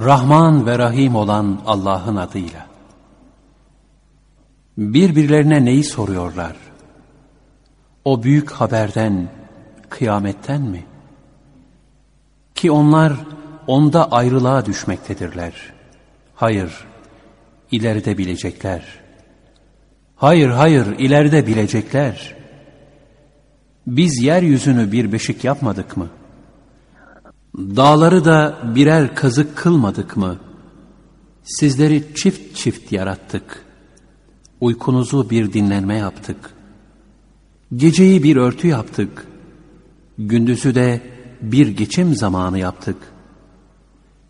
Rahman ve Rahim olan Allah'ın adıyla. Birbirlerine neyi soruyorlar? O büyük haberden, kıyametten mi? Ki onlar onda ayrılığa düşmektedirler. Hayır, ileride bilecekler. Hayır, hayır, ileride bilecekler. Biz yeryüzünü bir beşik yapmadık mı? Dağları da birer kazık kılmadık mı? Sizleri çift çift yarattık. Uykunuzu bir dinlenme yaptık. Geceyi bir örtü yaptık. Gündüzü de bir geçim zamanı yaptık.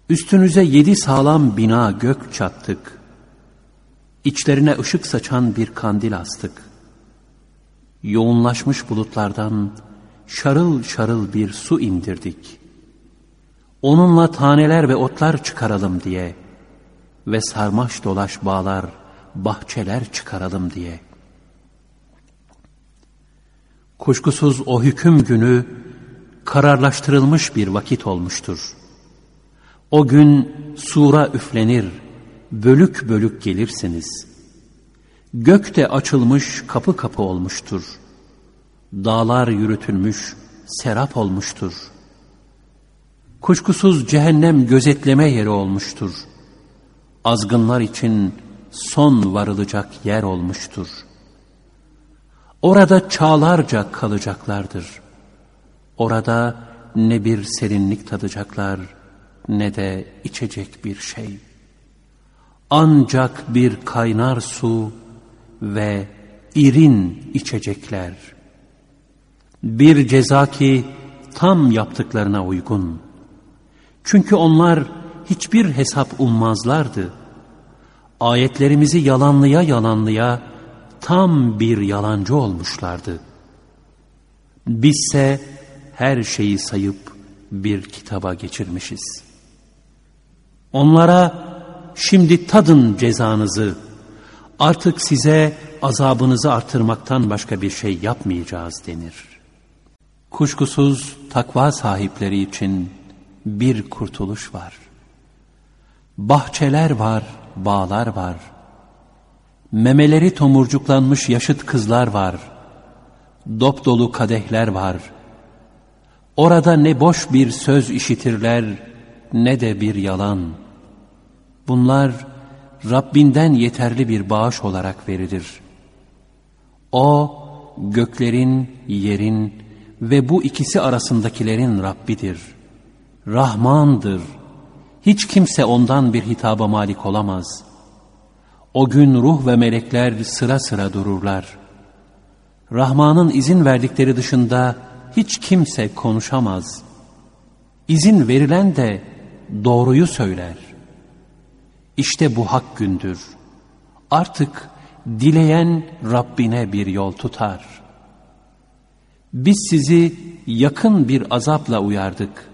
Üstünüze yedi sağlam bina gök çattık. İçlerine ışık saçan bir kandil astık. Yoğunlaşmış bulutlardan şarıl şarıl bir su indirdik.'' Onunla taneler ve otlar çıkaralım diye ve sarmaş dolaş bağlar, bahçeler çıkaralım diye. Kuşkusuz o hüküm günü kararlaştırılmış bir vakit olmuştur. O gün sura üflenir, bölük bölük gelirsiniz. Gökte açılmış kapı kapı olmuştur. Dağlar yürütülmüş, serap olmuştur.'' Kuşkusuz cehennem gözetleme yeri olmuştur. Azgınlar için son varılacak yer olmuştur. Orada çağlarca kalacaklardır. Orada ne bir serinlik tadacaklar ne de içecek bir şey. Ancak bir kaynar su ve irin içecekler. Bir ceza ki tam yaptıklarına uygun.'' Çünkü onlar hiçbir hesap ummazlardı. Ayetlerimizi yalanlıya yalanlıya tam bir yalancı olmuşlardı. Bizse her şeyi sayıp bir kitaba geçirmişiz. Onlara şimdi tadın cezanızı, artık size azabınızı artırmaktan başka bir şey yapmayacağız denir. Kuşkusuz takva sahipleri için bir kurtuluş var. Bahçeler var, bağlar var. Memeleri tomurcuklanmış yaşıt kızlar var. Dop dolu kadehler var. Orada ne boş bir söz işitirler ne de bir yalan. Bunlar Rabbinden yeterli bir bağış olarak verilir. O göklerin, yerin ve bu ikisi arasındakilerin Rabbidir.'' Rahmandır. Hiç kimse ondan bir hitaba malik olamaz. O gün ruh ve melekler sıra sıra dururlar. Rahman'ın izin verdikleri dışında hiç kimse konuşamaz. İzin verilen de doğruyu söyler. İşte bu hak gündür. Artık dileyen Rabbine bir yol tutar. Biz sizi yakın bir azapla uyardık.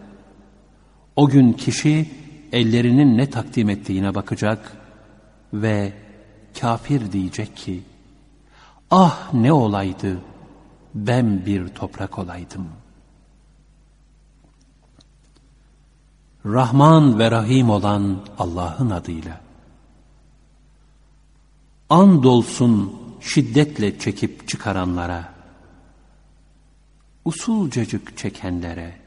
O gün kişi ellerinin ne takdim ettiğine bakacak ve kafir diyecek ki, ah ne olaydı ben bir toprak olaydım. Rahman ve Rahim olan Allah'ın adıyla. Andolsun şiddetle çekip çıkaranlara, usulcacık çekenlere,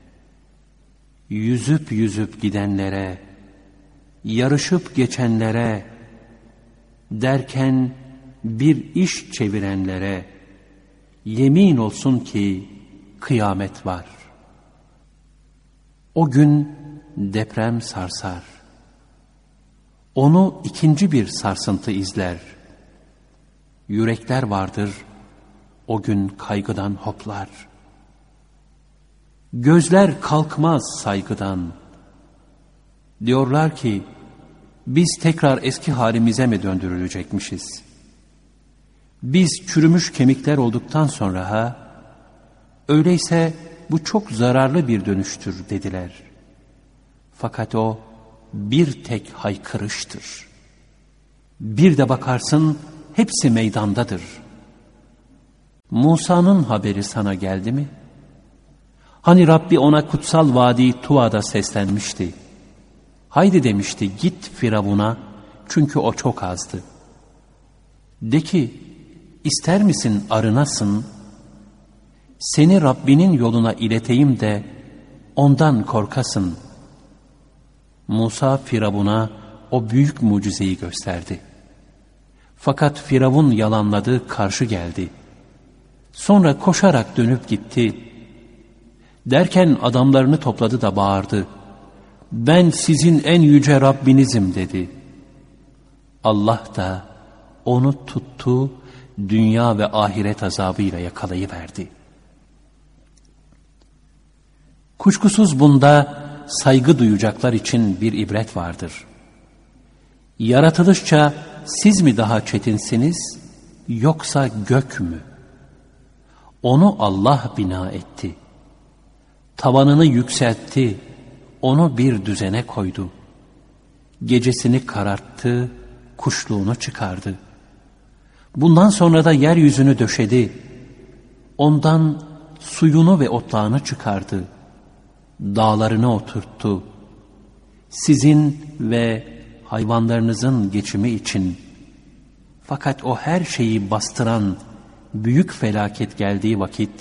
yüzüp yüzüp gidenlere, yarışıp geçenlere, derken bir iş çevirenlere, yemin olsun ki kıyamet var. O gün deprem sarsar. Onu ikinci bir sarsıntı izler. Yürekler vardır, o gün kaygıdan hoplar.'' Gözler kalkmaz saygıdan. Diyorlar ki, biz tekrar eski halimize mi döndürülecekmişiz? Biz çürümüş kemikler olduktan sonra ha, öyleyse bu çok zararlı bir dönüştür dediler. Fakat o bir tek haykırıştır. Bir de bakarsın hepsi meydandadır. Musa'nın haberi sana geldi mi?'' Hani Rabbi ona kutsal vadi Tuva'da seslenmişti. Haydi demişti git Firavun'a çünkü o çok azdı. De ki ister misin arınasın? Seni Rabbinin yoluna ileteyim de ondan korkasın. Musa Firavun'a o büyük mucizeyi gösterdi. Fakat Firavun yalanladı, karşı geldi. Sonra koşarak dönüp gitti. Derken adamlarını topladı da bağırdı. Ben sizin en yüce Rabbinizim dedi. Allah da onu tuttu, dünya ve ahiret azabıyla yakalayıverdi. Kuşkusuz bunda saygı duyacaklar için bir ibret vardır. Yaratılışça siz mi daha çetinsiniz yoksa gök mü? Onu Allah bina etti. Tavanını yükseltti, onu bir düzene koydu. Gecesini kararttı, kuşluğunu çıkardı. Bundan sonra da yeryüzünü döşedi. Ondan suyunu ve otlağını çıkardı. Dağlarını oturttu. Sizin ve hayvanlarınızın geçimi için. Fakat o her şeyi bastıran büyük felaket geldiği vakit,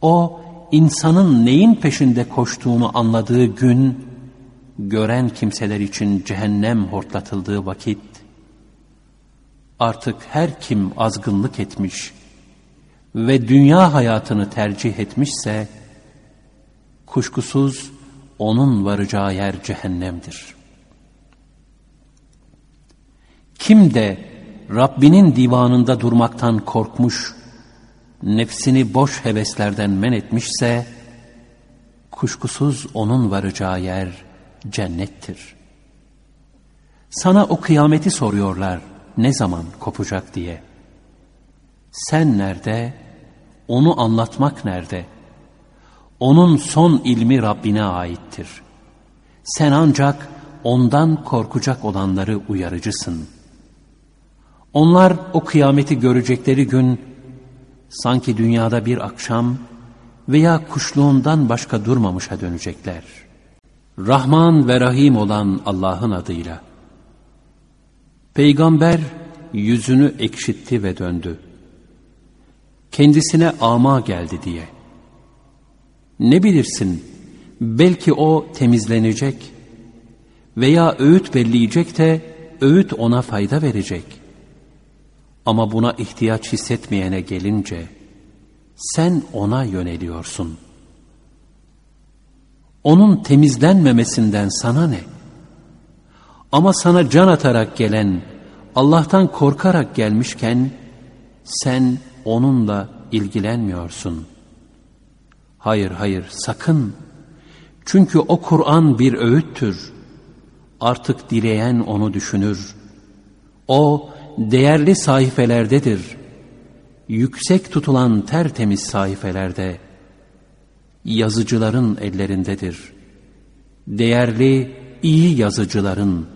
o insanın neyin peşinde koştuğunu anladığı gün, gören kimseler için cehennem hortlatıldığı vakit, artık her kim azgınlık etmiş ve dünya hayatını tercih etmişse, kuşkusuz onun varacağı yer cehennemdir. Kim de Rabbinin divanında durmaktan korkmuş, nefsini boş heveslerden men etmişse, kuşkusuz onun varacağı yer cennettir. Sana o kıyameti soruyorlar, ne zaman kopacak diye. Sen nerede, onu anlatmak nerede? Onun son ilmi Rabbine aittir. Sen ancak ondan korkacak olanları uyarıcısın.'' Onlar o kıyameti görecekleri gün sanki dünyada bir akşam veya kuşluğundan başka durmamışa dönecekler. Rahman ve Rahim olan Allah'ın adıyla. Peygamber yüzünü ekşitti ve döndü. Kendisine ama geldi diye. Ne bilirsin belki o temizlenecek veya öğüt belleyecek de öğüt ona fayda verecek.'' Ama buna ihtiyaç hissetmeyene gelince sen ona yöneliyorsun. Onun temizlenmemesinden sana ne? Ama sana can atarak gelen, Allah'tan korkarak gelmişken sen onunla ilgilenmiyorsun. Hayır hayır sakın. Çünkü o Kur'an bir öğüttür. Artık dileyen onu düşünür. O değerli sayfelerdedir. Yüksek tutulan tertemiz sayfelerde, yazıcıların ellerindedir. Değerli, iyi yazıcıların,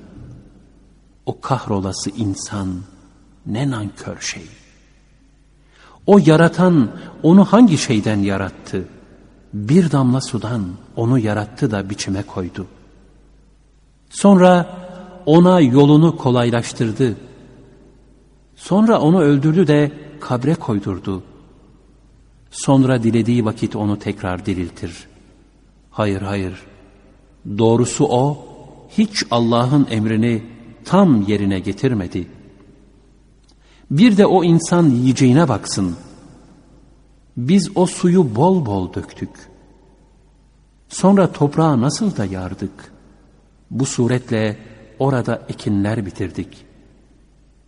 o kahrolası insan ne nankör şey. O yaratan onu hangi şeyden yarattı? Bir damla sudan onu yarattı da biçime koydu. Sonra ona yolunu kolaylaştırdı Sonra onu öldürdü de kabre koydurdu. Sonra dilediği vakit onu tekrar diriltir. Hayır hayır. Doğrusu o hiç Allah'ın emrini tam yerine getirmedi. Bir de o insan yiyeceğine baksın. Biz o suyu bol bol döktük. Sonra toprağa nasıl da yardık. Bu suretle orada ekinler bitirdik.''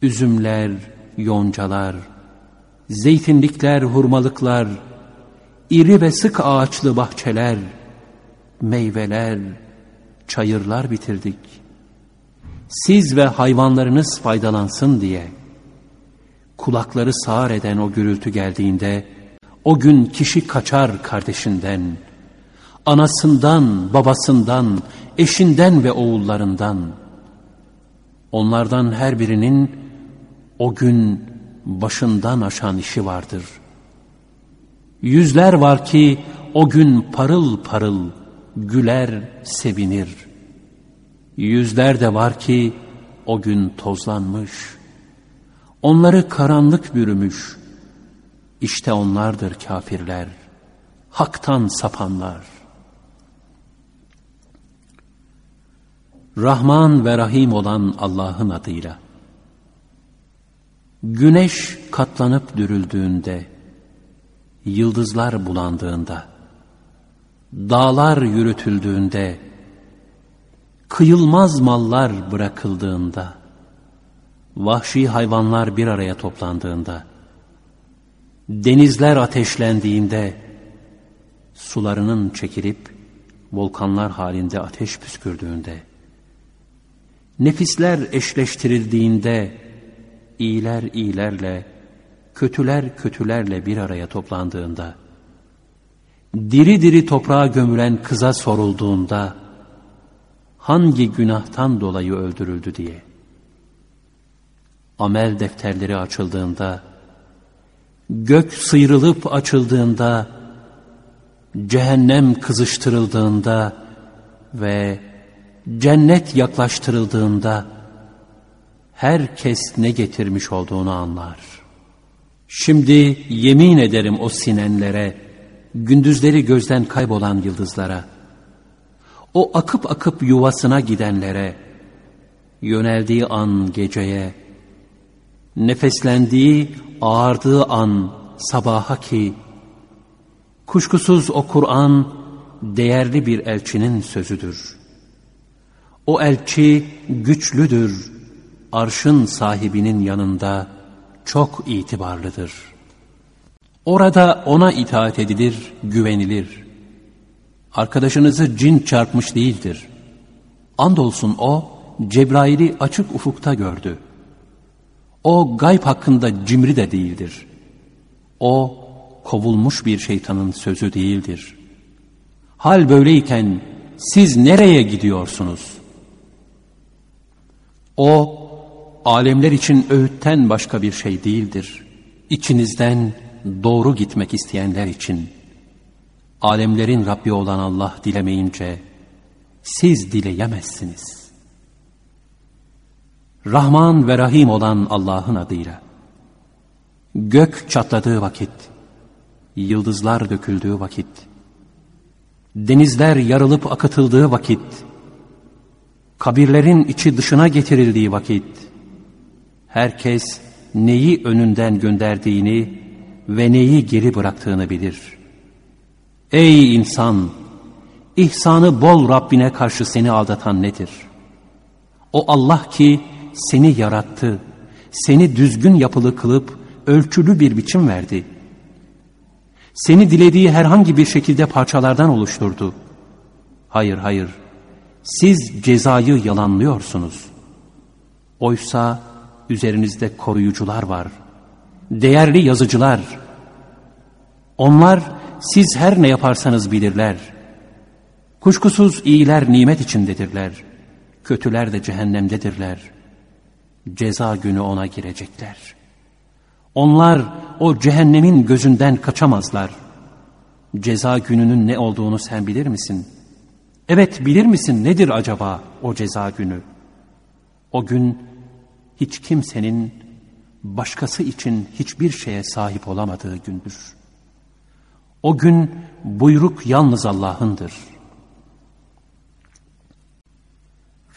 Üzümler, yoncalar, zeytinlikler, hurmalıklar, iri ve sık ağaçlı bahçeler, meyveler, çayırlar bitirdik. Siz ve hayvanlarınız faydalansın diye. Kulakları sağır eden o gürültü geldiğinde, o gün kişi kaçar kardeşinden, anasından, babasından, eşinden ve oğullarından. Onlardan her birinin o gün başından aşan işi vardır. Yüzler var ki o gün parıl parıl güler, sevinir. Yüzler de var ki o gün tozlanmış. Onları karanlık bürümüş. İşte onlardır kafirler, haktan sapanlar. Rahman ve Rahim olan Allah'ın adıyla. Güneş katlanıp dürüldüğünde, yıldızlar bulandığında, dağlar yürütüldüğünde, kıyılmaz mallar bırakıldığında, vahşi hayvanlar bir araya toplandığında, denizler ateşlendiğinde, sularının çekilip volkanlar halinde ateş püskürdüğünde, nefisler eşleştirildiğinde, iyiler iyilerle, kötüler kötülerle bir araya toplandığında, diri diri toprağa gömülen kıza sorulduğunda, hangi günahtan dolayı öldürüldü diye, amel defterleri açıldığında, gök sıyrılıp açıldığında, cehennem kızıştırıldığında ve cennet yaklaştırıldığında, herkes ne getirmiş olduğunu anlar. Şimdi yemin ederim o sinenlere, gündüzleri gözden kaybolan yıldızlara, o akıp akıp yuvasına gidenlere, yöneldiği an geceye, nefeslendiği, ağardığı an sabaha ki, kuşkusuz o Kur'an değerli bir elçinin sözüdür. O elçi güçlüdür, arşın sahibinin yanında çok itibarlıdır. Orada ona itaat edilir, güvenilir. Arkadaşınızı cin çarpmış değildir. Andolsun o, Cebrail'i açık ufukta gördü. O gayb hakkında cimri de değildir. O, kovulmuş bir şeytanın sözü değildir. Hal böyleyken siz nereye gidiyorsunuz? O, alemler için öğütten başka bir şey değildir. İçinizden doğru gitmek isteyenler için. Alemlerin Rabbi olan Allah dilemeyince siz dileyemezsiniz. Rahman ve Rahim olan Allah'ın adıyla. Gök çatladığı vakit, yıldızlar döküldüğü vakit, denizler yarılıp akıtıldığı vakit, kabirlerin içi dışına getirildiği vakit, herkes neyi önünden gönderdiğini ve neyi geri bıraktığını bilir. Ey insan! İhsanı bol Rabbine karşı seni aldatan nedir? O Allah ki seni yarattı, seni düzgün yapılı kılıp ölçülü bir biçim verdi. Seni dilediği herhangi bir şekilde parçalardan oluşturdu. Hayır hayır, siz cezayı yalanlıyorsunuz. Oysa üzerinizde koruyucular var. Değerli yazıcılar. Onlar siz her ne yaparsanız bilirler. Kuşkusuz iyiler nimet içindedirler. Kötüler de cehennemdedirler. Ceza günü ona girecekler. Onlar o cehennemin gözünden kaçamazlar. Ceza gününün ne olduğunu sen bilir misin? Evet bilir misin nedir acaba o ceza günü? O gün hiç kimsenin başkası için hiçbir şeye sahip olamadığı gündür. O gün buyruk yalnız Allah'ındır.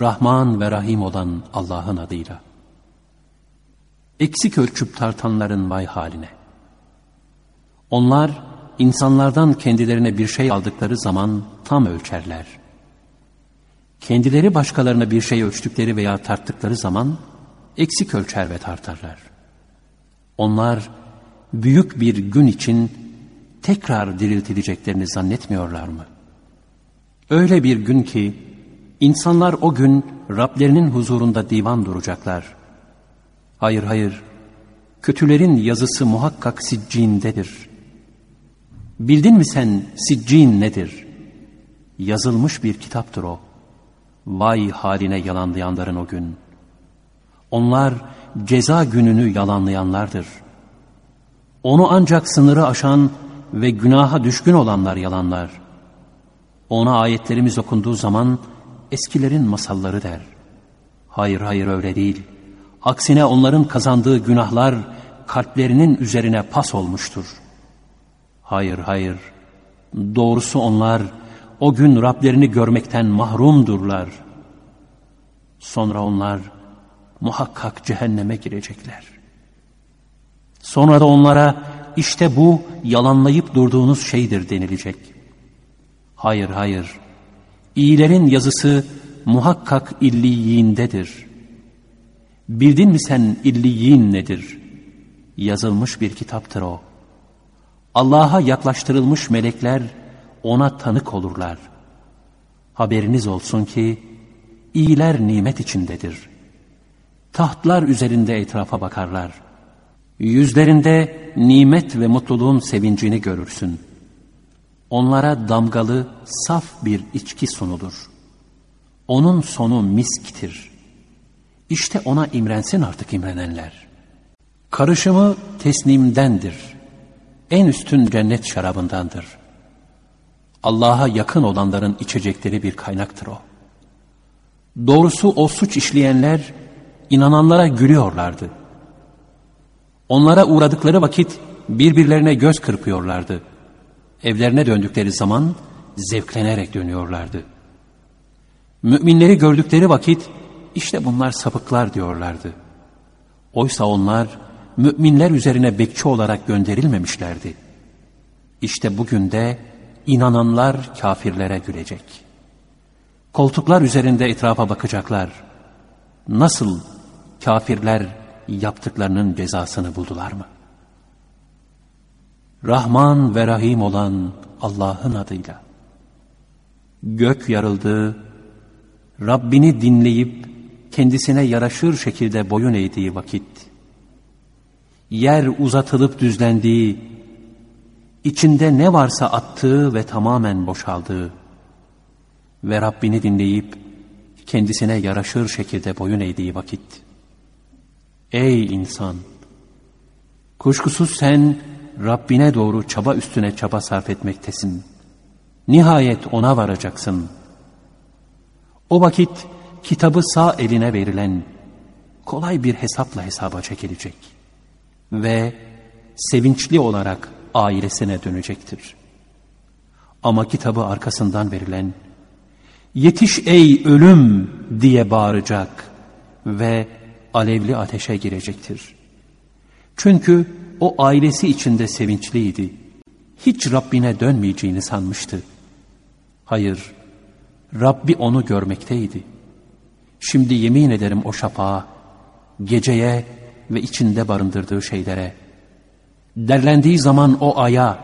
Rahman ve Rahim olan Allah'ın adıyla. Eksik ölçüp tartanların vay haline. Onlar insanlardan kendilerine bir şey aldıkları zaman tam ölçerler. Kendileri başkalarına bir şey ölçtükleri veya tarttıkları zaman eksik ölçer ve tartarlar. Onlar büyük bir gün için tekrar diriltileceklerini zannetmiyorlar mı? Öyle bir gün ki insanlar o gün Rablerinin huzurunda divan duracaklar. Hayır hayır, kötülerin yazısı muhakkak siccindedir. Bildin mi sen siccin nedir? Yazılmış bir kitaptır o. Vay haline yalanlayanların o gün.'' Onlar ceza gününü yalanlayanlardır. Onu ancak sınırı aşan ve günaha düşkün olanlar yalanlar. Ona ayetlerimiz okunduğu zaman eskilerin masalları der. Hayır hayır öyle değil. Aksine onların kazandığı günahlar kalplerinin üzerine pas olmuştur. Hayır hayır. Doğrusu onlar o gün Rablerini görmekten mahrumdurlar. Sonra onlar muhakkak cehenneme girecekler. Sonra da onlara işte bu yalanlayıp durduğunuz şeydir denilecek. Hayır hayır. İyilerin yazısı muhakkak illiyindedir. Bildin mi sen illiyin nedir? Yazılmış bir kitaptır o. Allah'a yaklaştırılmış melekler ona tanık olurlar. Haberiniz olsun ki iyiler nimet içindedir. Tahtlar üzerinde etrafa bakarlar. Yüzlerinde nimet ve mutluluğun sevincini görürsün. Onlara damgalı, saf bir içki sunulur. Onun sonu misktir. İşte ona imrensin artık imrenenler. Karışımı tesnimdendir. En üstün cennet şarabındandır. Allah'a yakın olanların içecekleri bir kaynaktır o. Doğrusu o suç işleyenler inananlara gülüyorlardı. Onlara uğradıkları vakit birbirlerine göz kırpıyorlardı. Evlerine döndükleri zaman zevklenerek dönüyorlardı. Müminleri gördükleri vakit işte bunlar sapıklar diyorlardı. Oysa onlar müminler üzerine bekçi olarak gönderilmemişlerdi. İşte bugün de inananlar kafirlere gülecek. Koltuklar üzerinde etrafa bakacaklar. Nasıl kafirler yaptıklarının cezasını buldular mı? Rahman ve Rahim olan Allah'ın adıyla. Gök yarıldı, Rabbini dinleyip kendisine yaraşır şekilde boyun eğdiği vakit, yer uzatılıp düzlendiği, içinde ne varsa attığı ve tamamen boşaldığı ve Rabbini dinleyip kendisine yaraşır şekilde boyun eğdiği vakit, Ey insan! Kuşkusuz sen Rabbine doğru çaba üstüne çaba sarf etmektesin. Nihayet ona varacaksın. O vakit kitabı sağ eline verilen kolay bir hesapla hesaba çekilecek ve sevinçli olarak ailesine dönecektir. Ama kitabı arkasından verilen yetiş ey ölüm diye bağıracak ve alevli ateşe girecektir. Çünkü o ailesi içinde sevinçliydi. Hiç Rabbine dönmeyeceğini sanmıştı. Hayır, Rabbi onu görmekteydi. Şimdi yemin ederim o şafağa, geceye ve içinde barındırdığı şeylere. Derlendiği zaman o aya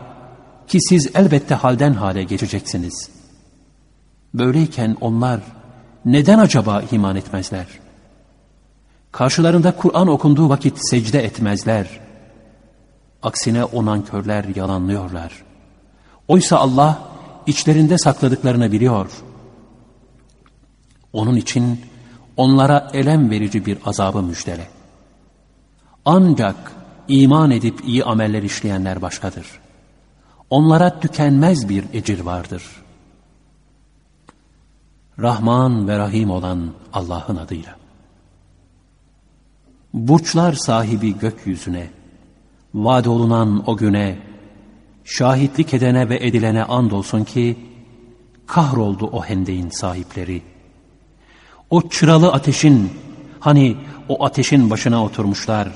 ki siz elbette halden hale geçeceksiniz. Böyleyken onlar neden acaba iman etmezler? Karşılarında Kur'an okunduğu vakit secde etmezler. Aksine o nankörler yalanlıyorlar. Oysa Allah içlerinde sakladıklarını biliyor. Onun için onlara elem verici bir azabı müjdele. Ancak iman edip iyi ameller işleyenler başkadır. Onlara tükenmez bir ecir vardır. Rahman ve Rahim olan Allah'ın adıyla. Burçlar sahibi gökyüzüne, vaad olunan o güne, şahitlik edene ve edilene andolsun ki, kahroldu o hendeyin sahipleri. O çıralı ateşin, hani o ateşin başına oturmuşlar,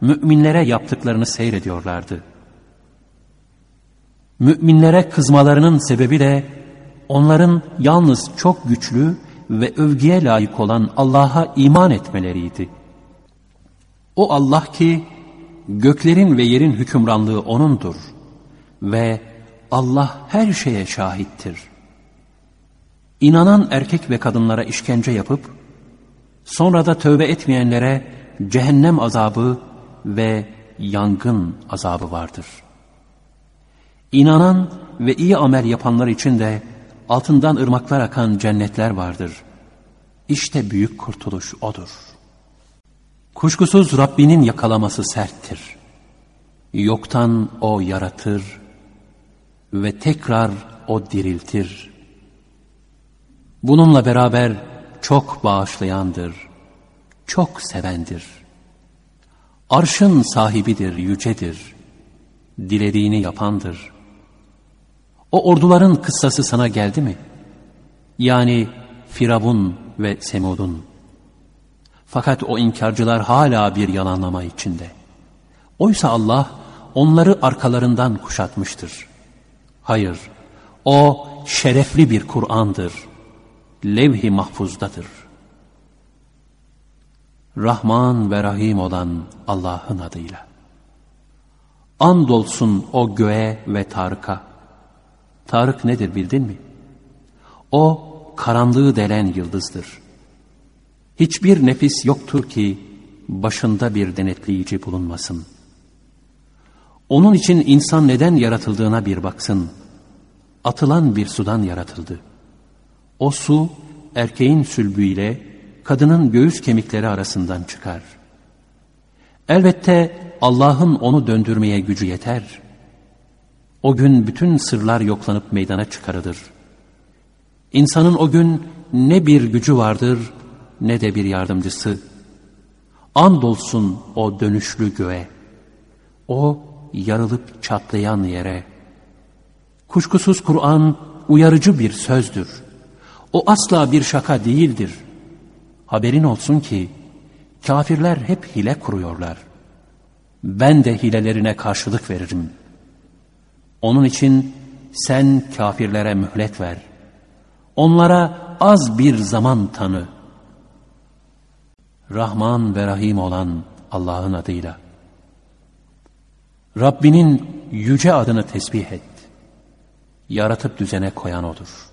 müminlere yaptıklarını seyrediyorlardı. Müminlere kızmalarının sebebi de, onların yalnız çok güçlü ve övgüye layık olan Allah'a iman etmeleriydi. O Allah ki göklerin ve yerin hükümranlığı O'nundur ve Allah her şeye şahittir. İnanan erkek ve kadınlara işkence yapıp sonra da tövbe etmeyenlere cehennem azabı ve yangın azabı vardır. İnanan ve iyi amel yapanlar için de altından ırmaklar akan cennetler vardır. İşte büyük kurtuluş odur.'' Kuşkusuz Rabbinin yakalaması serttir. Yoktan O yaratır ve tekrar O diriltir. Bununla beraber çok bağışlayandır, çok sevendir. Arşın sahibidir, yücedir. Dilediğini yapandır. O orduların kıssası sana geldi mi? Yani Firavun ve Semud'un. Fakat o inkarcılar hala bir yalanlama içinde. Oysa Allah onları arkalarından kuşatmıştır. Hayır, o şerefli bir Kur'an'dır. Levh-i mahfuzdadır. Rahman ve Rahim olan Allah'ın adıyla. Andolsun o göğe ve Tarık'a. Tarık nedir bildin mi? O karanlığı delen yıldızdır. Hiçbir nefis yoktur ki başında bir denetleyici bulunmasın. Onun için insan neden yaratıldığına bir baksın. Atılan bir sudan yaratıldı. O su erkeğin sülbüyle kadının göğüs kemikleri arasından çıkar. Elbette Allah'ın onu döndürmeye gücü yeter. O gün bütün sırlar yoklanıp meydana çıkarılır. İnsanın o gün ne bir gücü vardır ne de bir yardımcısı. Andolsun o dönüşlü göğe, o yarılıp çatlayan yere. Kuşkusuz Kur'an uyarıcı bir sözdür. O asla bir şaka değildir. Haberin olsun ki kafirler hep hile kuruyorlar. Ben de hilelerine karşılık veririm. Onun için sen kafirlere mühlet ver. Onlara az bir zaman tanı. Rahman ve Rahim olan Allah'ın adıyla. Rabbinin yüce adını tesbih et. Yaratıp düzene koyan O'dur.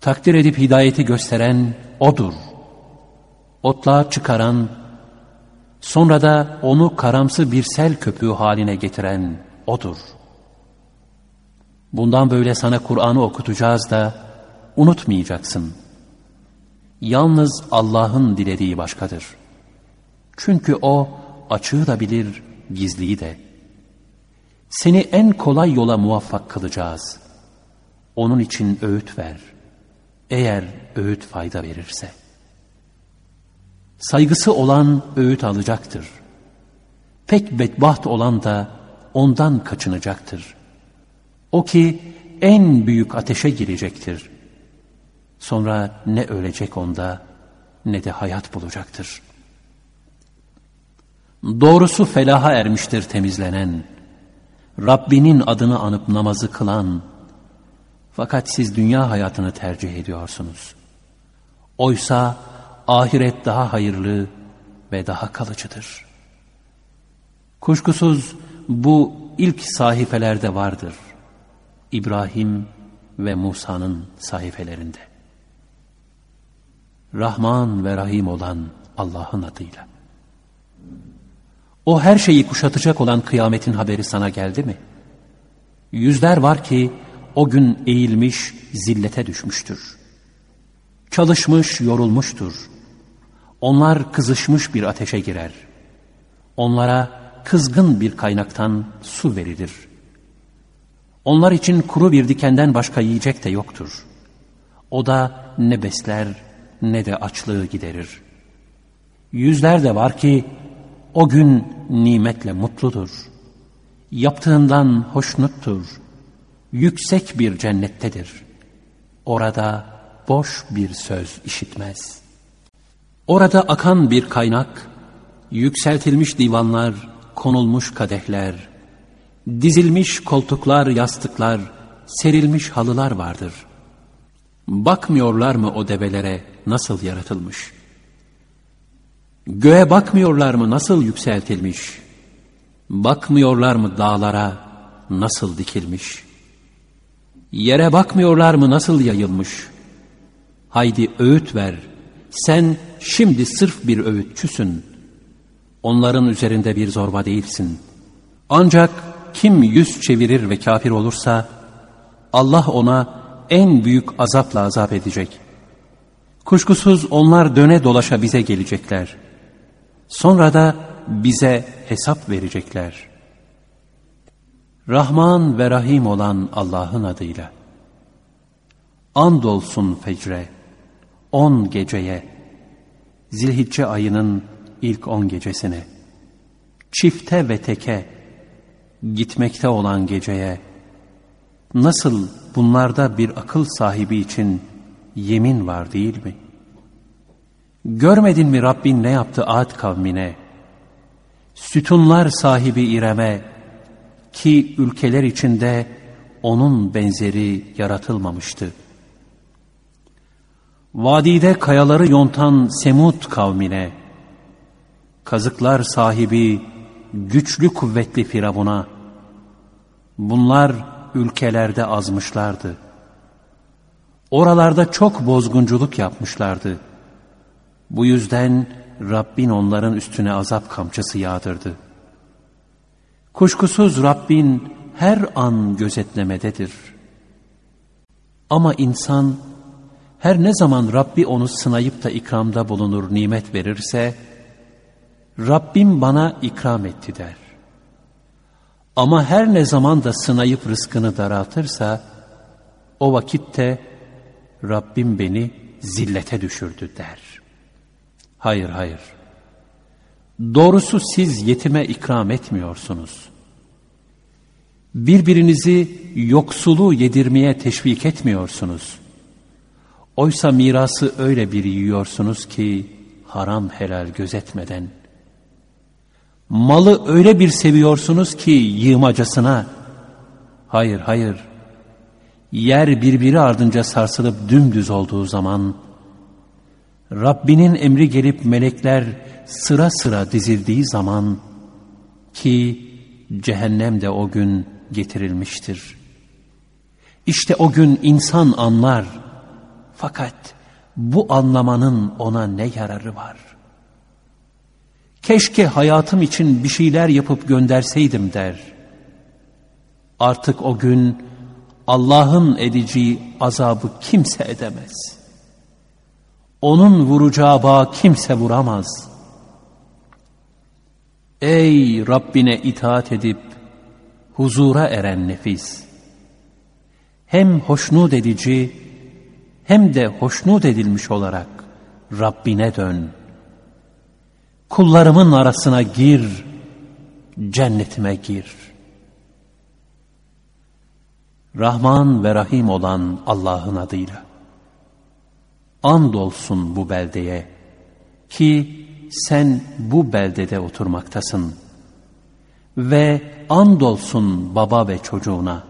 Takdir edip hidayeti gösteren O'dur. Otluğa çıkaran, sonra da onu karamsı bir sel köpüğü haline getiren O'dur. Bundan böyle sana Kur'an'ı okutacağız da unutmayacaksın. Yalnız Allah'ın dilediği başkadır. Çünkü O açığı da bilir, gizliyi de. Seni en kolay yola muvaffak kılacağız. Onun için öğüt ver. Eğer öğüt fayda verirse. Saygısı olan öğüt alacaktır. Pek bedbaht olan da ondan kaçınacaktır. O ki en büyük ateşe girecektir. Sonra ne ölecek onda ne de hayat bulacaktır. Doğrusu felaha ermiştir temizlenen, Rabbinin adını anıp namazı kılan, fakat siz dünya hayatını tercih ediyorsunuz. Oysa ahiret daha hayırlı ve daha kalıcıdır. Kuşkusuz bu ilk sahifelerde vardır. İbrahim ve Musa'nın sahifelerinde. Rahman ve Rahim olan Allah'ın adıyla. O her şeyi kuşatacak olan kıyametin haberi sana geldi mi? Yüzler var ki o gün eğilmiş, zillete düşmüştür. Çalışmış, yorulmuştur. Onlar kızışmış bir ateşe girer. Onlara kızgın bir kaynaktan su verilir. Onlar için kuru bir dikenden başka yiyecek de yoktur. O da ne besler ne de açlığı giderir. Yüzler de var ki o gün nimetle mutludur. Yaptığından hoşnuttur. Yüksek bir cennettedir. Orada boş bir söz işitmez. Orada akan bir kaynak, yükseltilmiş divanlar, konulmuş kadehler, dizilmiş koltuklar, yastıklar, serilmiş halılar vardır. Bakmıyorlar mı o develere nasıl yaratılmış? Göğe bakmıyorlar mı nasıl yükseltilmiş? Bakmıyorlar mı dağlara nasıl dikilmiş? Yere bakmıyorlar mı nasıl yayılmış? Haydi öğüt ver. Sen şimdi sırf bir öğütçüsün. Onların üzerinde bir zorba değilsin. Ancak kim yüz çevirir ve kafir olursa Allah ona en büyük azapla azap edecek. Kuşkusuz onlar döne dolaşa bize gelecekler. Sonra da bize hesap verecekler. Rahman ve Rahim olan Allah'ın adıyla. Andolsun fecre, on geceye, Zilhicce ayının ilk on gecesine, çifte ve teke, gitmekte olan geceye, nasıl bunlarda bir akıl sahibi için yemin var değil mi? Görmedin mi Rabbin ne yaptı Ad kavmine? Sütunlar sahibi İrem'e ki ülkeler içinde onun benzeri yaratılmamıştı. Vadide kayaları yontan Semud kavmine, kazıklar sahibi güçlü kuvvetli Firavun'a, bunlar ülkelerde azmışlardı. Oralarda çok bozgunculuk yapmışlardı. Bu yüzden Rabbin onların üstüne azap kamçısı yağdırdı. Kuşkusuz Rabbin her an gözetlemededir. Ama insan her ne zaman Rabbi onu sınayıp da ikramda bulunur, nimet verirse, Rabbim bana ikram etti der. Ama her ne zaman da sınayıp rızkını daraltırsa, o vakitte Rabbim beni zillete düşürdü der. Hayır, hayır. Doğrusu siz yetime ikram etmiyorsunuz. Birbirinizi yoksulu yedirmeye teşvik etmiyorsunuz. Oysa mirası öyle bir yiyorsunuz ki haram helal gözetmeden. Malı öyle bir seviyorsunuz ki yığmacasına. Hayır, hayır. Yer birbiri ardınca sarsılıp dümdüz olduğu zaman, Rabbinin emri gelip melekler sıra sıra dizildiği zaman ki cehennem de o gün getirilmiştir. İşte o gün insan anlar. Fakat bu anlamanın ona ne yararı var? Keşke hayatım için bir şeyler yapıp gönderseydim der. Artık o gün Allah'ın edeceği azabı kimse edemez. Onun vuracağı bağ kimse vuramaz. Ey Rabbine itaat edip huzura eren nefis! Hem hoşnut edici hem de hoşnut edilmiş olarak Rabbine dön. Kullarımın arasına gir, cennetime gir. Rahman ve Rahim olan Allah'ın adıyla. Andolsun bu beldeye ki sen bu beldede oturmaktasın. Ve andolsun baba ve çocuğuna.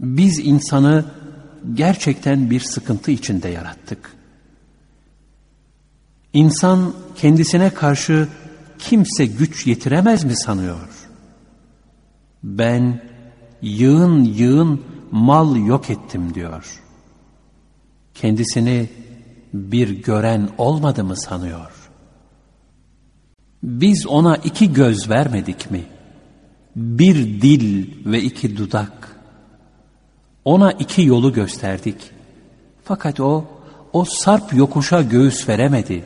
Biz insanı gerçekten bir sıkıntı içinde yarattık. İnsan kendisine karşı kimse güç yetiremez mi sanıyor? Ben yığın yığın mal yok ettim diyor. Kendisini bir gören olmadı mı sanıyor? Biz ona iki göz vermedik mi? Bir dil ve iki dudak. Ona iki yolu gösterdik. Fakat o, o sarp yokuşa göğüs veremedi.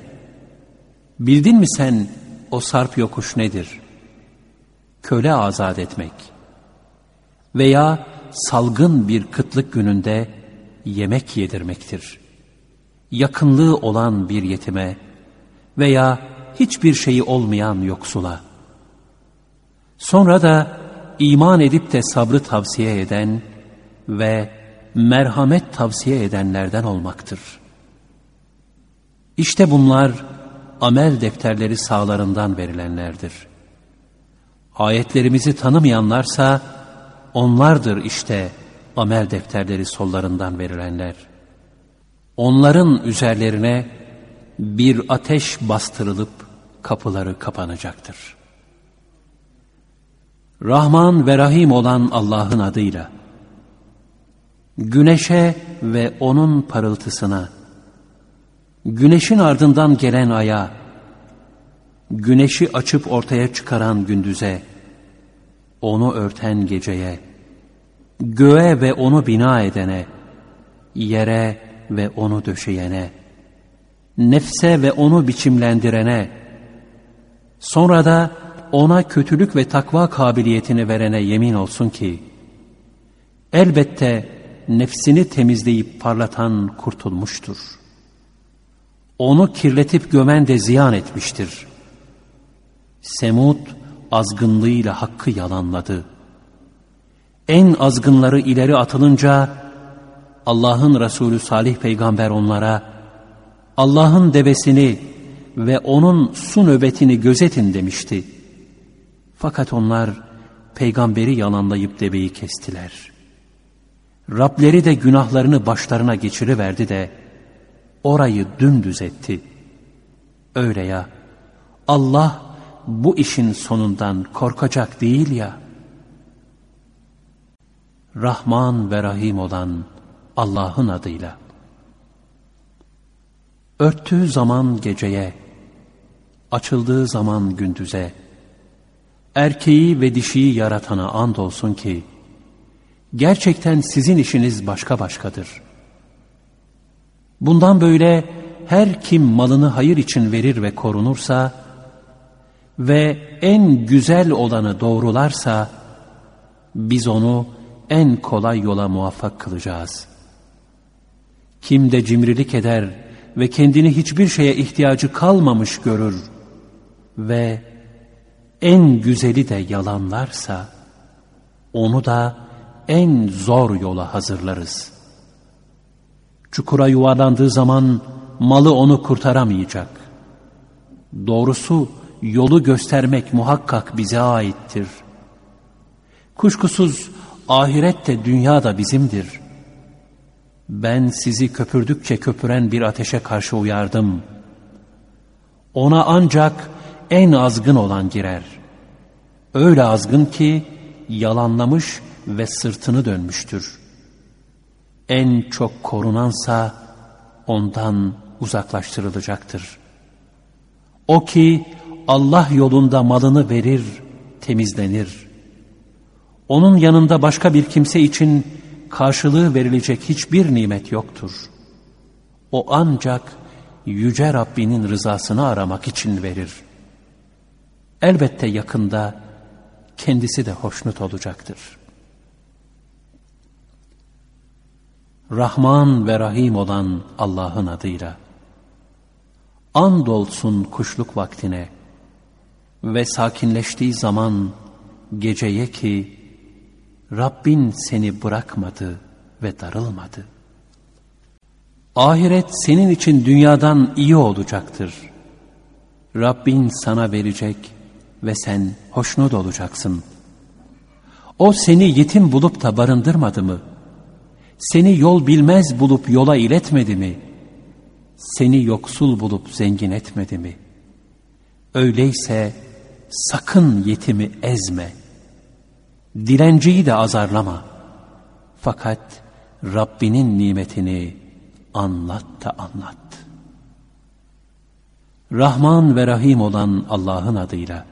Bildin mi sen o sarp yokuş nedir? Köle azat etmek. Veya salgın bir kıtlık gününde yemek yedirmektir. Yakınlığı olan bir yetime veya hiçbir şeyi olmayan yoksula. Sonra da iman edip de sabrı tavsiye eden ve merhamet tavsiye edenlerden olmaktır. İşte bunlar amel defterleri sağlarından verilenlerdir. Ayetlerimizi tanımayanlarsa onlardır işte amel defterleri sollarından verilenler. Onların üzerlerine bir ateş bastırılıp kapıları kapanacaktır. Rahman ve Rahim olan Allah'ın adıyla, güneşe ve onun parıltısına, güneşin ardından gelen aya, güneşi açıp ortaya çıkaran gündüze, onu örten geceye, göğe ve onu bina edene, yere ve onu döşeyene, nefse ve onu biçimlendirene, sonra da ona kötülük ve takva kabiliyetini verene yemin olsun ki, elbette nefsini temizleyip parlatan kurtulmuştur. Onu kirletip gömen de ziyan etmiştir. Semud azgınlığıyla hakkı yalanladı. En azgınları ileri atılınca Allah'ın Resulü Salih peygamber onlara Allah'ın devesini ve onun su nöbetini gözetin demişti. Fakat onlar peygamberi yalanlayıp deveyi kestiler. Rableri de günahlarını başlarına geçiriverdi de orayı dümdüz etti. Öyle ya Allah bu işin sonundan korkacak değil ya. Rahman ve Rahim olan Allah'ın adıyla. Örttüğü zaman geceye, açıldığı zaman gündüze, erkeği ve dişiyi yaratana andolsun ki, gerçekten sizin işiniz başka başkadır. Bundan böyle her kim malını hayır için verir ve korunursa ve en güzel olanı doğrularsa, biz onu en kolay yola muvaffak kılacağız. Kim de cimrilik eder ve kendini hiçbir şeye ihtiyacı kalmamış görür ve en güzeli de yalanlarsa, onu da en zor yola hazırlarız. Çukura yuvarlandığı zaman malı onu kurtaramayacak. Doğrusu yolu göstermek muhakkak bize aittir. Kuşkusuz ahiret de dünya da bizimdir. Ben sizi köpürdükçe köpüren bir ateşe karşı uyardım. Ona ancak en azgın olan girer. Öyle azgın ki yalanlamış ve sırtını dönmüştür. En çok korunansa ondan uzaklaştırılacaktır. O ki Allah yolunda malını verir, temizlenir. Onun yanında başka bir kimse için karşılığı verilecek hiçbir nimet yoktur. O ancak Yüce Rabbinin rızasını aramak için verir. Elbette yakında kendisi de hoşnut olacaktır. Rahman ve Rahim olan Allah'ın adıyla andolsun kuşluk vaktine ve sakinleştiği zaman geceye ki Rabbin seni bırakmadı ve darılmadı. Ahiret senin için dünyadan iyi olacaktır. Rabbin sana verecek ve sen hoşnut olacaksın. O seni yetim bulup da barındırmadı mı? Seni yol bilmez bulup yola iletmedi mi? Seni yoksul bulup zengin etmedi mi? Öyleyse sakın yetimi ezme. Dilenciyi de azarlama. Fakat Rabbinin nimetini anlat da anlat. Rahman ve Rahim olan Allah'ın adıyla.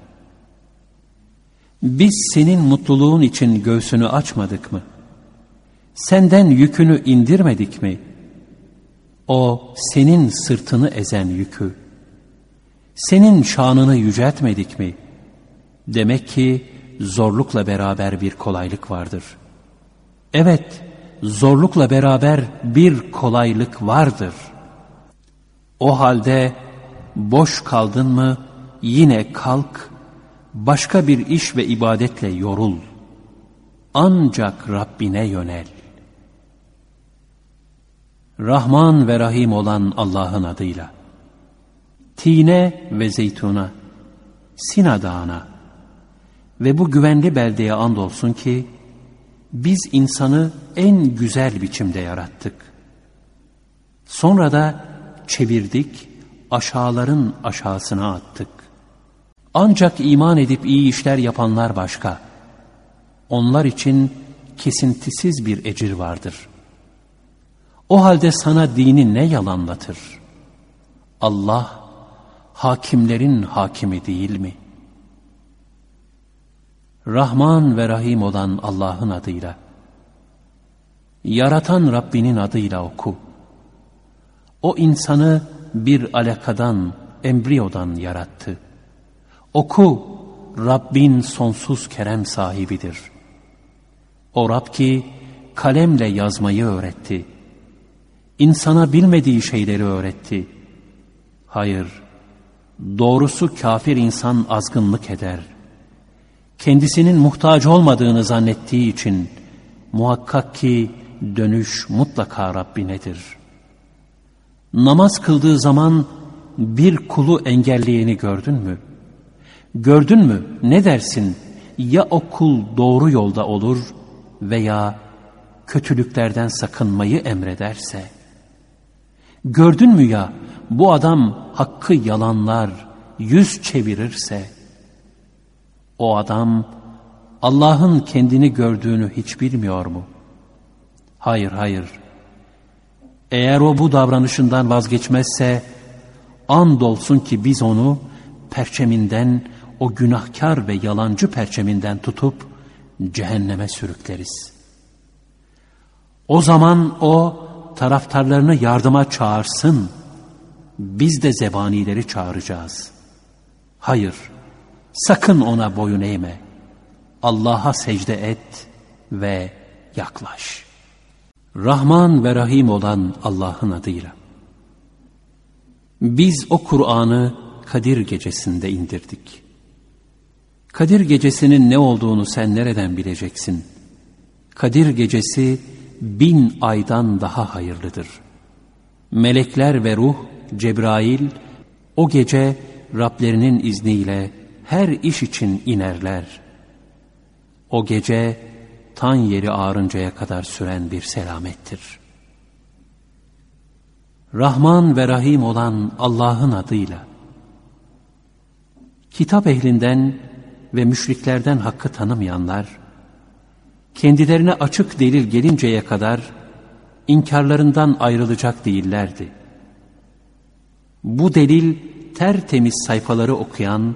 Biz senin mutluluğun için göğsünü açmadık mı? Senden yükünü indirmedik mi? O senin sırtını ezen yükü. Senin şanını yüceltmedik mi? Demek ki zorlukla beraber bir kolaylık vardır. Evet, zorlukla beraber bir kolaylık vardır. O halde boş kaldın mı yine kalk, başka bir iş ve ibadetle yorul. Ancak Rabbine yönel. Rahman ve Rahim olan Allah'ın adıyla. Tine ve zeytuna, Sina dağına ve bu güvenli beldeye andolsun ki, biz insanı en güzel biçimde yarattık. Sonra da çevirdik, aşağıların aşağısına attık. Ancak iman edip iyi işler yapanlar başka. Onlar için kesintisiz bir ecir vardır. O halde sana dini ne yalanlatır? Allah, hakimlerin hakimi değil mi? Rahman ve Rahim olan Allah'ın adıyla. Yaratan Rabbinin adıyla oku. O insanı bir alakadan, embriyodan yarattı. Oku, Rabbin sonsuz kerem sahibidir. O Rab ki, kalemle yazmayı öğretti. İnsana bilmediği şeyleri öğretti. Hayır, doğrusu kafir insan azgınlık eder. Kendisinin muhtaç olmadığını zannettiği için muhakkak ki dönüş mutlaka Rabbinedir. Namaz kıldığı zaman bir kulu engelleyeni gördün mü? Gördün mü ne dersin ya o kul doğru yolda olur veya kötülüklerden sakınmayı emrederse? Gördün mü ya bu adam hakkı yalanlar, yüz çevirirse? O adam Allah'ın kendini gördüğünü hiç bilmiyor mu? Hayır, hayır. Eğer o bu davranışından vazgeçmezse, andolsun ki biz onu perçeminden, o günahkar ve yalancı perçeminden tutup cehenneme sürükleriz. O zaman o taraftarlarını yardıma çağırsın. Biz de zebanileri çağıracağız. Hayır, sakın ona boyun eğme. Allah'a secde et ve yaklaş. Rahman ve Rahim olan Allah'ın adıyla. Biz o Kur'an'ı Kadir gecesinde indirdik. Kadir gecesinin ne olduğunu sen nereden bileceksin? Kadir gecesi bin aydan daha hayırlıdır. Melekler ve ruh, Cebrail, o gece Rablerinin izniyle her iş için inerler. O gece tan yeri ağrıncaya kadar süren bir selamettir. Rahman ve Rahim olan Allah'ın adıyla, kitap ehlinden ve müşriklerden hakkı tanımayanlar, kendilerine açık delil gelinceye kadar inkarlarından ayrılacak değillerdi. Bu delil tertemiz sayfaları okuyan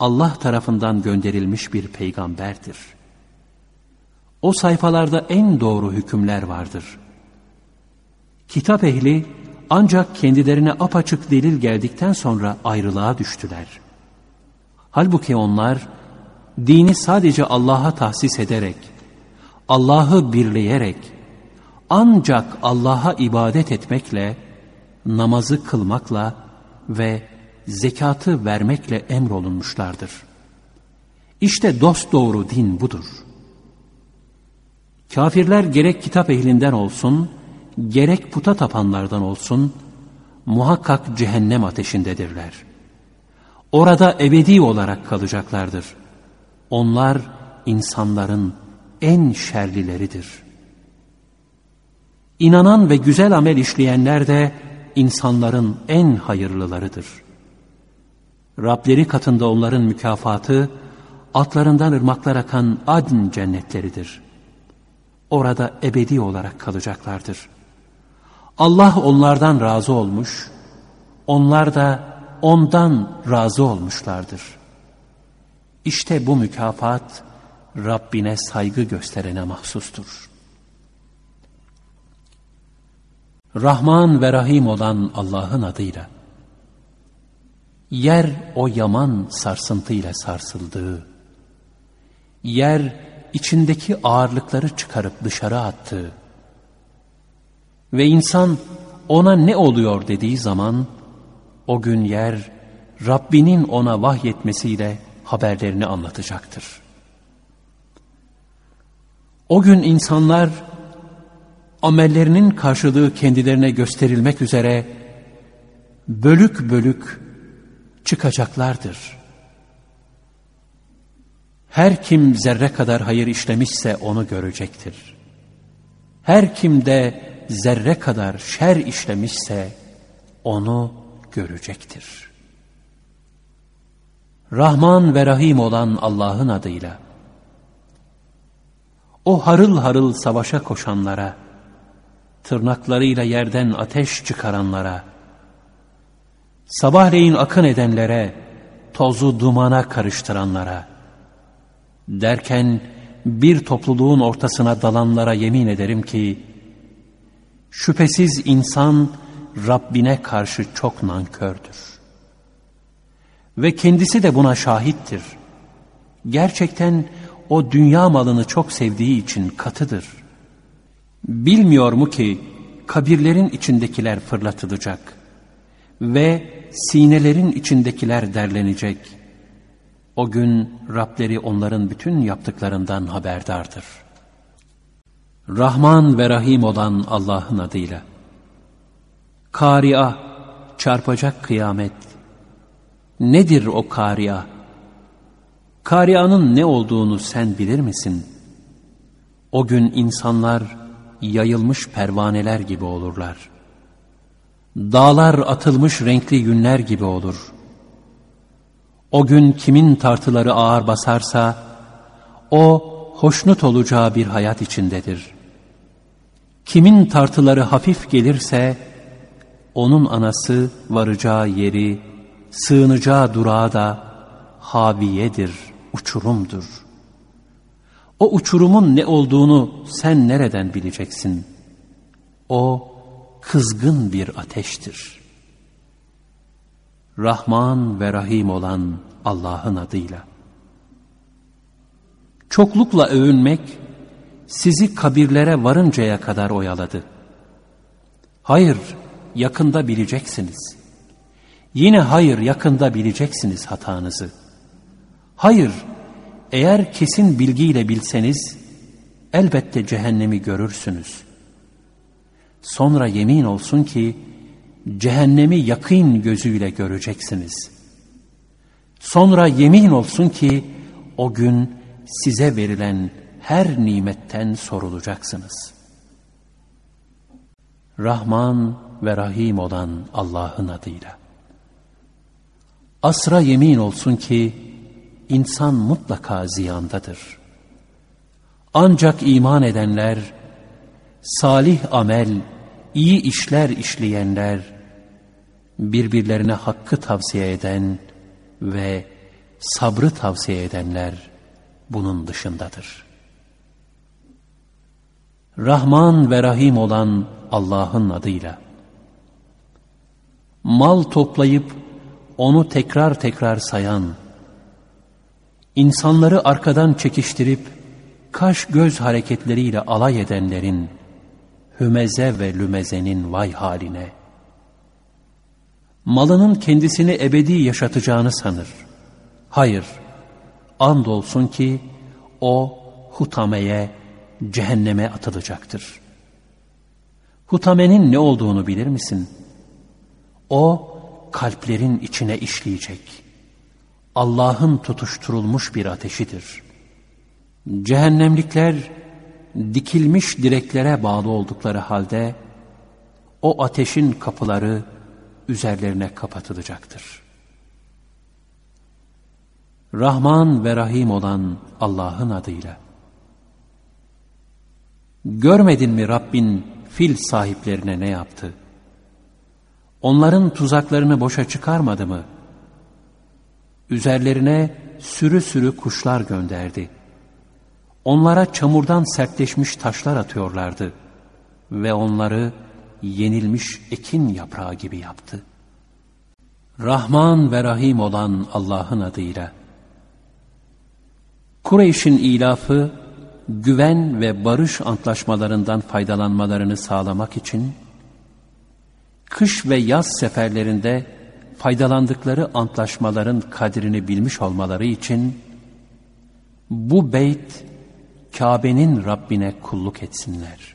Allah tarafından gönderilmiş bir peygamberdir. O sayfalarda en doğru hükümler vardır. Kitap ehli ancak kendilerine apaçık delil geldikten sonra ayrılığa düştüler. Halbuki onlar dini sadece Allah'a tahsis ederek, Allah'ı birleyerek, ancak Allah'a ibadet etmekle, namazı kılmakla ve zekatı vermekle emrolunmuşlardır. İşte dost doğru din budur. Kafirler gerek kitap ehlinden olsun, gerek puta tapanlardan olsun, muhakkak cehennem ateşindedirler. Orada ebedi olarak kalacaklardır. Onlar insanların en şerlileridir. İnanan ve güzel amel işleyenler de insanların en hayırlılarıdır. Rableri katında onların mükafatı, altlarından ırmaklar akan adn cennetleridir. Orada ebedi olarak kalacaklardır. Allah onlardan razı olmuş, onlar da ondan razı olmuşlardır. İşte bu mükafat Rabbine saygı gösterene mahsustur. Rahman ve Rahim olan Allah'ın adıyla yer o yaman sarsıntıyla sarsıldığı, yer içindeki ağırlıkları çıkarıp dışarı attığı ve insan ona ne oluyor dediği zaman o gün yer Rabbinin ona vahyetmesiyle haberlerini anlatacaktır. O gün insanlar amellerinin karşılığı kendilerine gösterilmek üzere bölük bölük çıkacaklardır. Her kim zerre kadar hayır işlemişse onu görecektir. Her kim de zerre kadar şer işlemişse onu görecektir. Rahman ve Rahim olan Allah'ın adıyla o harıl harıl savaşa koşanlara, tırnaklarıyla yerden ateş çıkaranlara, sabahleyin akın edenlere, tozu dumana karıştıranlara, derken bir topluluğun ortasına dalanlara yemin ederim ki, şüphesiz insan Rabbine karşı çok nankördür. Ve kendisi de buna şahittir. Gerçekten o dünya malını çok sevdiği için katıdır. Bilmiyor mu ki kabirlerin içindekiler fırlatılacak ve sinelerin içindekiler derlenecek. O gün Rableri onların bütün yaptıklarından haberdardır. Rahman ve Rahim olan Allah'ın adıyla. Kari'a, çarpacak kıyamet. Nedir o Kari'a? Karia'nın ne olduğunu sen bilir misin? O gün insanlar yayılmış pervaneler gibi olurlar. Dağlar atılmış renkli yünler gibi olur. O gün kimin tartıları ağır basarsa, o hoşnut olacağı bir hayat içindedir. Kimin tartıları hafif gelirse, onun anası varacağı yeri, sığınacağı durağı da haviyedir, uçurumdur. O uçurumun ne olduğunu sen nereden bileceksin? O kızgın bir ateştir. Rahman ve Rahim olan Allah'ın adıyla. Çoklukla övünmek sizi kabirlere varıncaya kadar oyaladı. Hayır, yakında bileceksiniz. Yine hayır, yakında bileceksiniz hatanızı. Hayır, eğer kesin bilgiyle bilseniz, elbette cehennemi görürsünüz. Sonra yemin olsun ki, cehennemi yakın gözüyle göreceksiniz. Sonra yemin olsun ki, o gün size verilen her nimetten sorulacaksınız. Rahman ve Rahim olan Allah'ın adıyla. Asra yemin olsun ki, insan mutlaka ziyandadır. Ancak iman edenler, salih amel, iyi işler işleyenler, birbirlerine hakkı tavsiye eden ve sabrı tavsiye edenler bunun dışındadır. Rahman ve Rahim olan Allah'ın adıyla. Mal toplayıp onu tekrar tekrar sayan, insanları arkadan çekiştirip kaş göz hareketleriyle alay edenlerin, hümeze ve lümezenin vay haline. Malının kendisini ebedi yaşatacağını sanır. Hayır, andolsun ki o hutameye, cehenneme atılacaktır. Hutamenin ne olduğunu bilir misin? O kalplerin içine işleyecek.'' Allah'ın tutuşturulmuş bir ateşidir. Cehennemlikler dikilmiş direklere bağlı oldukları halde o ateşin kapıları üzerlerine kapatılacaktır. Rahman ve Rahim olan Allah'ın adıyla. Görmedin mi Rabbin fil sahiplerine ne yaptı? Onların tuzaklarını boşa çıkarmadı mı?'' Üzerlerine sürü sürü kuşlar gönderdi. Onlara çamurdan sertleşmiş taşlar atıyorlardı ve onları yenilmiş ekin yaprağı gibi yaptı. Rahman ve Rahim olan Allah'ın adıyla. Kureyş'in ilafı, güven ve barış antlaşmalarından faydalanmalarını sağlamak için, kış ve yaz seferlerinde faydalandıkları antlaşmaların kadrini bilmiş olmaları için bu beyt Kabe'nin Rabbine kulluk etsinler.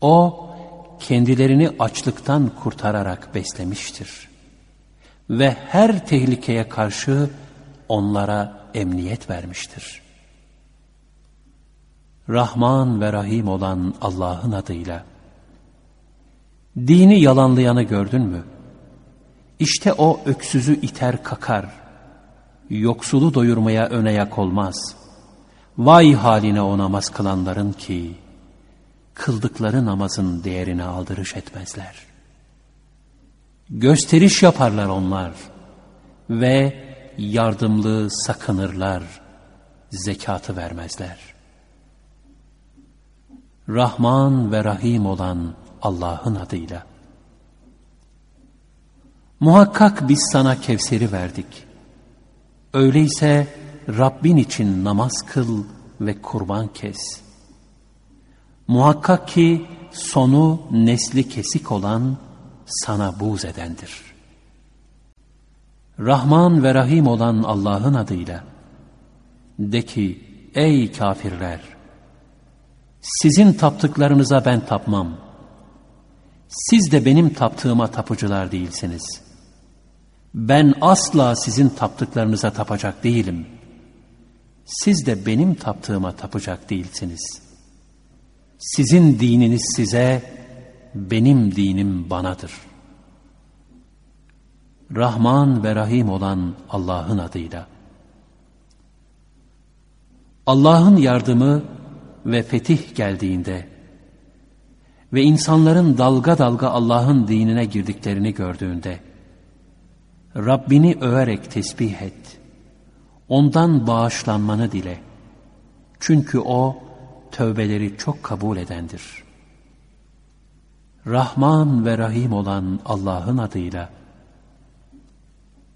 O kendilerini açlıktan kurtararak beslemiştir. Ve her tehlikeye karşı onlara emniyet vermiştir. Rahman ve Rahim olan Allah'ın adıyla. Dini yalanlayanı gördün mü? İşte o öksüzü iter kakar. Yoksulu doyurmaya ön ayak olmaz. Vay haline o namaz kılanların ki, kıldıkları namazın değerini aldırış etmezler. Gösteriş yaparlar onlar ve yardımlı sakınırlar, zekatı vermezler. Rahman ve Rahim olan Allah'ın adıyla. Muhakkak biz sana Kevser'i verdik. Öyleyse Rabbin için namaz kıl ve kurban kes. Muhakkak ki sonu nesli kesik olan sana buğz edendir. Rahman ve Rahim olan Allah'ın adıyla de ki ey kafirler sizin taptıklarınıza ben tapmam. Siz de benim taptığıma tapıcılar değilsiniz. Ben asla sizin taptıklarınıza tapacak değilim. Siz de benim taptığıma tapacak değilsiniz. Sizin dininiz size, benim dinim banadır. Rahman ve Rahim olan Allah'ın adıyla. Allah'ın yardımı ve fetih geldiğinde ve insanların dalga dalga Allah'ın dinine girdiklerini gördüğünde Rabbini överek tesbih et. Ondan bağışlanmanı dile. Çünkü O tövbeleri çok kabul edendir. Rahman ve Rahim olan Allah'ın adıyla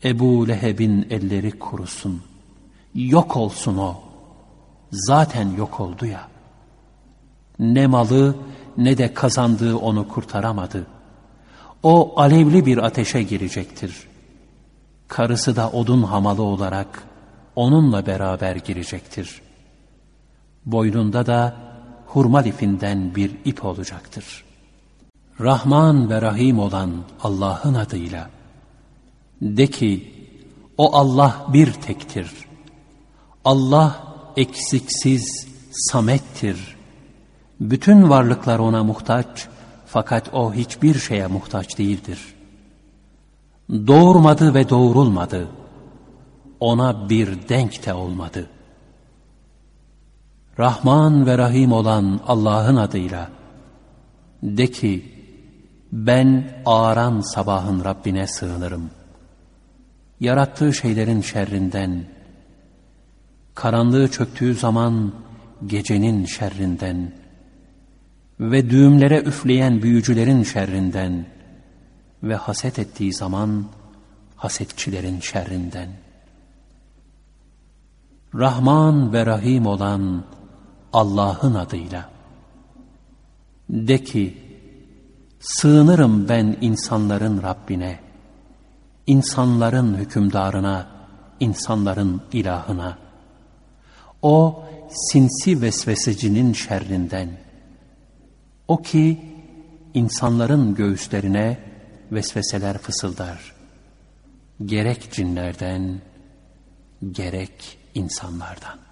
Ebu Leheb'in elleri kurusun. Yok olsun o. Zaten yok oldu ya. Ne malı ne de kazandığı onu kurtaramadı. O alevli bir ateşe girecektir. Karısı da odun hamalı olarak onunla beraber girecektir. Boynunda da hurma lifinden bir ip olacaktır. Rahman ve Rahim olan Allah'ın adıyla de ki o Allah bir tektir. Allah eksiksiz samettir. Bütün varlıklar ona muhtaç fakat o hiçbir şeye muhtaç değildir. Doğurmadı ve doğurulmadı. Ona bir denk de olmadı. Rahman ve Rahim olan Allah'ın adıyla de ki ben ağaran sabahın Rabbine sığınırım. Yarattığı şeylerin şerrinden, karanlığı çöktüğü zaman gecenin şerrinden ve düğümlere üfleyen büyücülerin şerrinden ve haset ettiği zaman hasetçilerin şerrinden. Rahman ve Rahim olan Allah'ın adıyla. De ki, sığınırım ben insanların Rabbine, insanların hükümdarına, insanların ilahına. O sinsi vesvesecinin şerrinden. O ki insanların göğüslerine vesveseler fısıldar. Gerek cinlerden, gerek insanlardan.